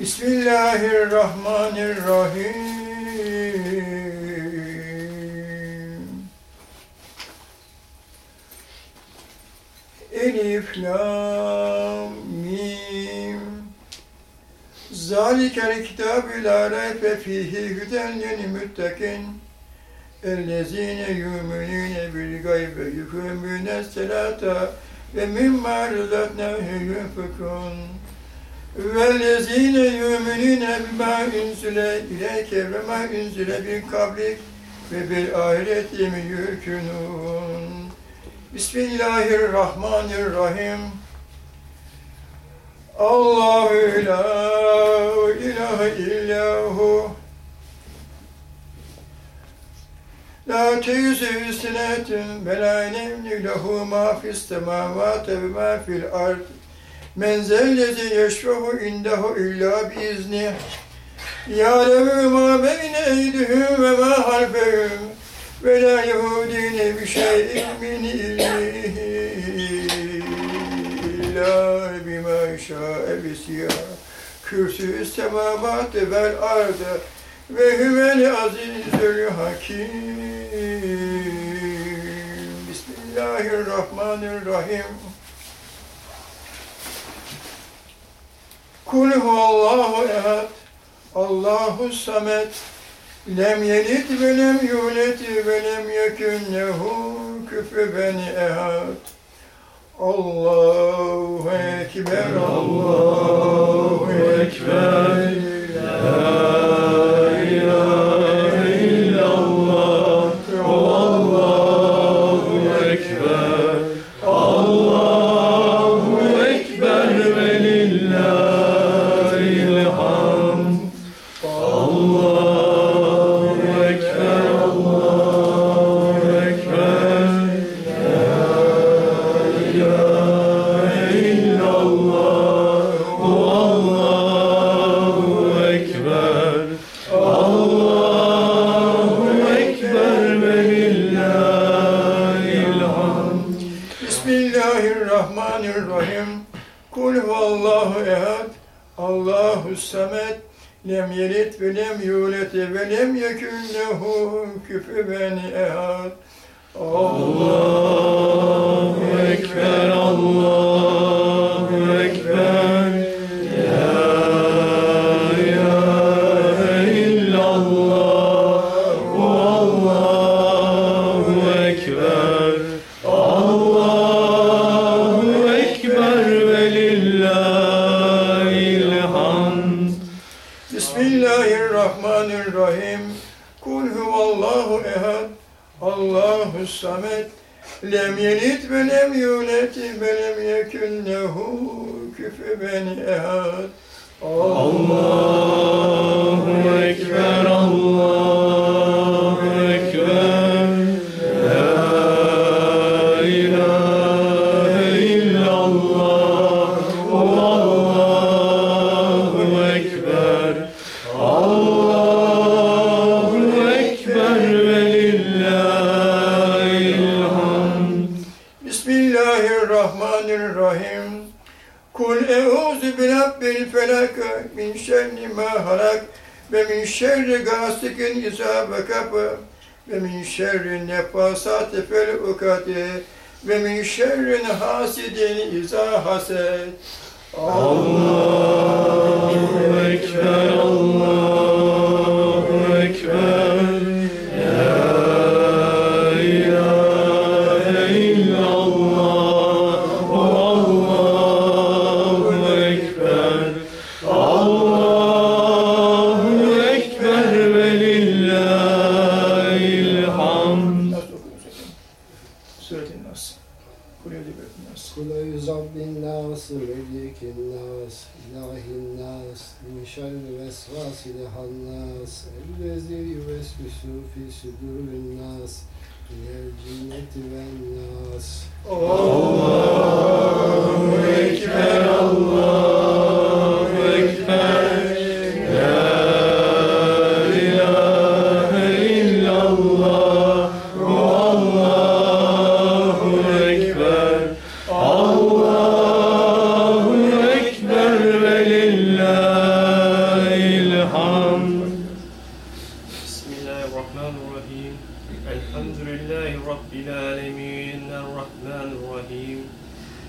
Bismillahirrahmanirrahim. Elif, Lam, Mim. Zalikel kitabü la rayfe fihi hüden lil. Ellezine yu'minune bil gaybe yukumune selata ve mimma rızaknahum yunfikun. Vellezine yu'minune bima ünsüle ileyke ve ma ünsüle bin kablik ve bil ahireti yükünün. Bismillahirrahmanirrahim. Allahu la ilahe illahu. La teyüzü sinetin ve la nemni lehu ma fis semavate ve ma fil ard. Men zellezi yeşfehu indehu illa biizni. Yâlemu ma beyne eydihim ve ma halfehum. Ve la yehudine bi şeyin min ilmihi illa bima şâ'e bisiyâ. Kürsü semavati vel ardı ve huvel azizül hakim. Bismillahirrahmanirrahim. Kul huvallahu ehad, Allahu samet, lem yelid ve lem yulid ve lem yekun lehu küfüven ehad. Allahu ekber, Allahu ekber. La Bismillahirrahmanirrahim. Kul huvallahu ehad. Allahu samet. Lem yelid ve lem yulid ve lem yekun lehu küfüven ehad. Allahu ekber, Allahu Bismillahirrahmanirrahim. Kul huvallahu ehad. Allahu samet. Lem yelid ve lem yulid ve lem yekun lehu küfüven ehad. Allahu ekber, Allahu Bismillahirrahmanirrahim. Kul euzu bi rabbil felak min şerri ma halak ve min şerri gasikin izâ vakab ve min şerri nefasati fel ukati ve min şerri hasidin izâ hased. Allahu yuvesvisu fi sudurin nas. Minel cinneti ven nas. Allahu Ekber Allah.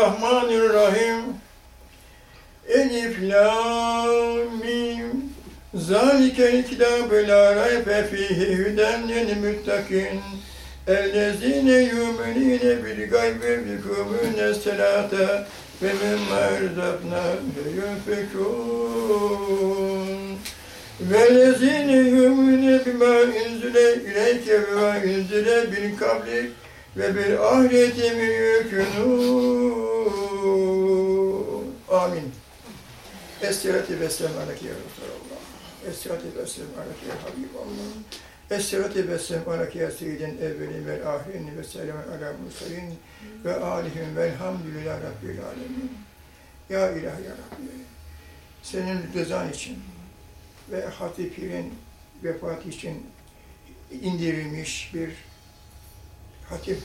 Bismillahirrahmanirrahim. Elif Lam Mim. Zalikel kitabı la raybe fihi hüden lil muttakin. Ellezine yu'minune bil gaybi ve yukumune selate ve mimma rızaknahum yunfikun. Vellezine yu'minune bima unzile ileyke ve ma unzile bil kablik ve bil ahireti yukunun. Amin. Esselatu ve selam aleyke ya Resulallah. Esselatu ve selam aleyke ya Habiballah. Esselatu ve selam aleyke ya seyyidin evvelin vel ahirin ve selam ala mursalin ve alihim velhamdülillah rabbil alemin. Ya ilah ya Rabbi. Senin rızan için ve Hatip Pir'in vefatı için indirilmiş bir hatim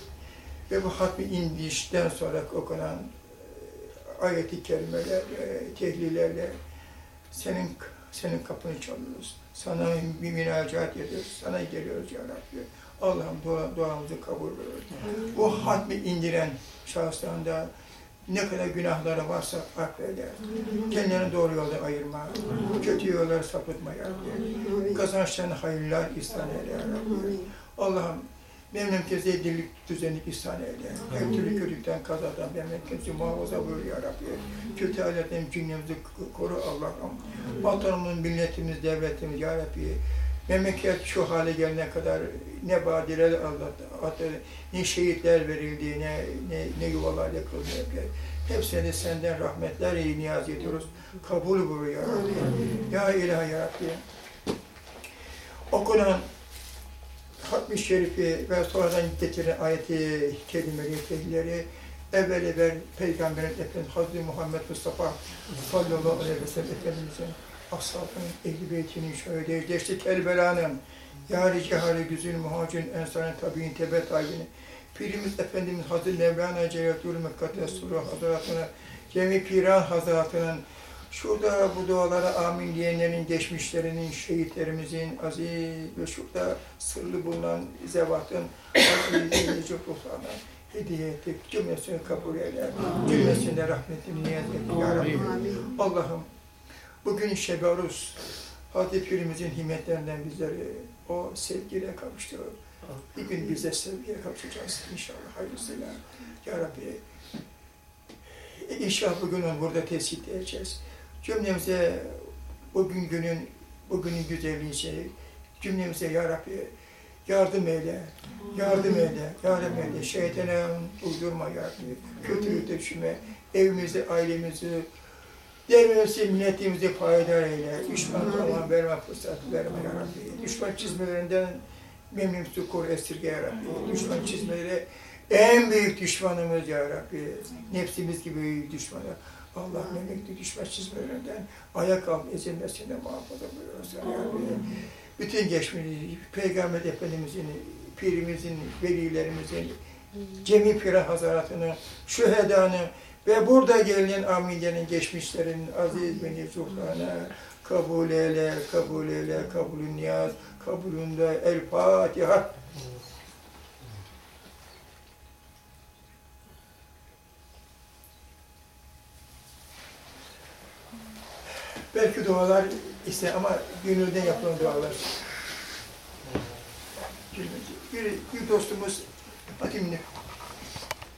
ve bu hatmi indişten sonra okunan e, ayeti kerimeler, e, tehlillerle senin senin kapını çalıyoruz. Sana bir münacat ediyoruz. Sana geliyoruz ya Rabbi. Allah'ım dua, duamızı kabul buyur. Bu hatmi indiren şahıstan da ne kadar günahları varsa affeder. Kendilerini doğru yolda ayırma. Kötü yollara sapıtma ya Rabbi. Kazançlarını hayırlar ihsan eyle ya Rabbi. Allah'ım memlekete dirlik düzenlik ihsan eyle. Her türlü kötülükten, kazadan memleketi muhafaza buyur ya Rabbi. Kötü aletlerin cümlemizi koru Allah'ım. Vatanımız, milletimiz, devletimiz ya Rabbi. Memleket şu hale gelene kadar ne badireler attı, ne şehitler verildi, ne, ne, ne yuvalar yakıldı. Hep- Hepsine de senden rahmetler iyi niyaz ediyoruz. Kabul buyur ya Rabbi. Ya İlahi ya Rabbi. Okunan Hatmi Şerifi ve sonradan getirilen ayeti kelimeleri, tehlilleri evvel evvel Peygamberin Efendimiz Hazreti Muhammed Mustafa sallallahu aleyhi ve sellem Efendimizin ashabının, ehli beytinin şöyle geçti. Kerbela'nın yâri cehâri güzül muhacirin ensarın tabi'in tebe tayyini Pirimiz Efendimiz Hazreti Mevlana Celaluhu Mekkates Suru Hazretine Cemi Piran Hazretleri'nin şurada bu dualara amin diyenlerin geçmişlerinin, şehitlerimizin aziz ve şurada sırlı bulunan zevatın aziz nice ruhlarına hediye ettik. Cümlesini kabul eyle. Cümlesine ettik. Ya Rabbi. Allah'ım bugün Şebi Aruz Hatip Pirimizin himmetlerinden bizleri o sevgiyle kavuştur. Bir gün biz de sevgiye kavuşacağız inşallah hayırlısıyla. Ya Rabbi İnşallah bugün onu burada tespit edeceğiz. Cümlemize bugün günün, bugünün güzelliği şey, cümlemize Ya Rabbi yardım eyle, yardım eyle, yardım eyle. Şeytana uydurma Ya Rabbi, kötülük düşünme, evimizi, ailemizi, devletimizi, milletimizi payidar eyle. Düşman tamam verme fırsat verme Ya Rabbi. Düşman çizmelerinden memnun koru esirge Ya Rabbi. Düşman çizmeleri en büyük düşmanımız Ya Rabbi. Nefsimiz gibi büyük düşmanı. Allah memleketi düşman çizmelerinden ayak al ezilmesinden muhafaza buyursun Ya Rabbi. Bütün geçmiş Peygamber Efendimizin, pirimizin, velilerimizin, cemi pire hazaratını, şühedanı ve burada gelen aminlerin, geçmişlerin aziz ve nefsuhlarına kabul eyle, kabul eyle, kabulün niyaz, kabulünde el Fatiha. Belki dualar ise ama gönülden yapılan dualar. Bir, bir, dostumuz Hatimli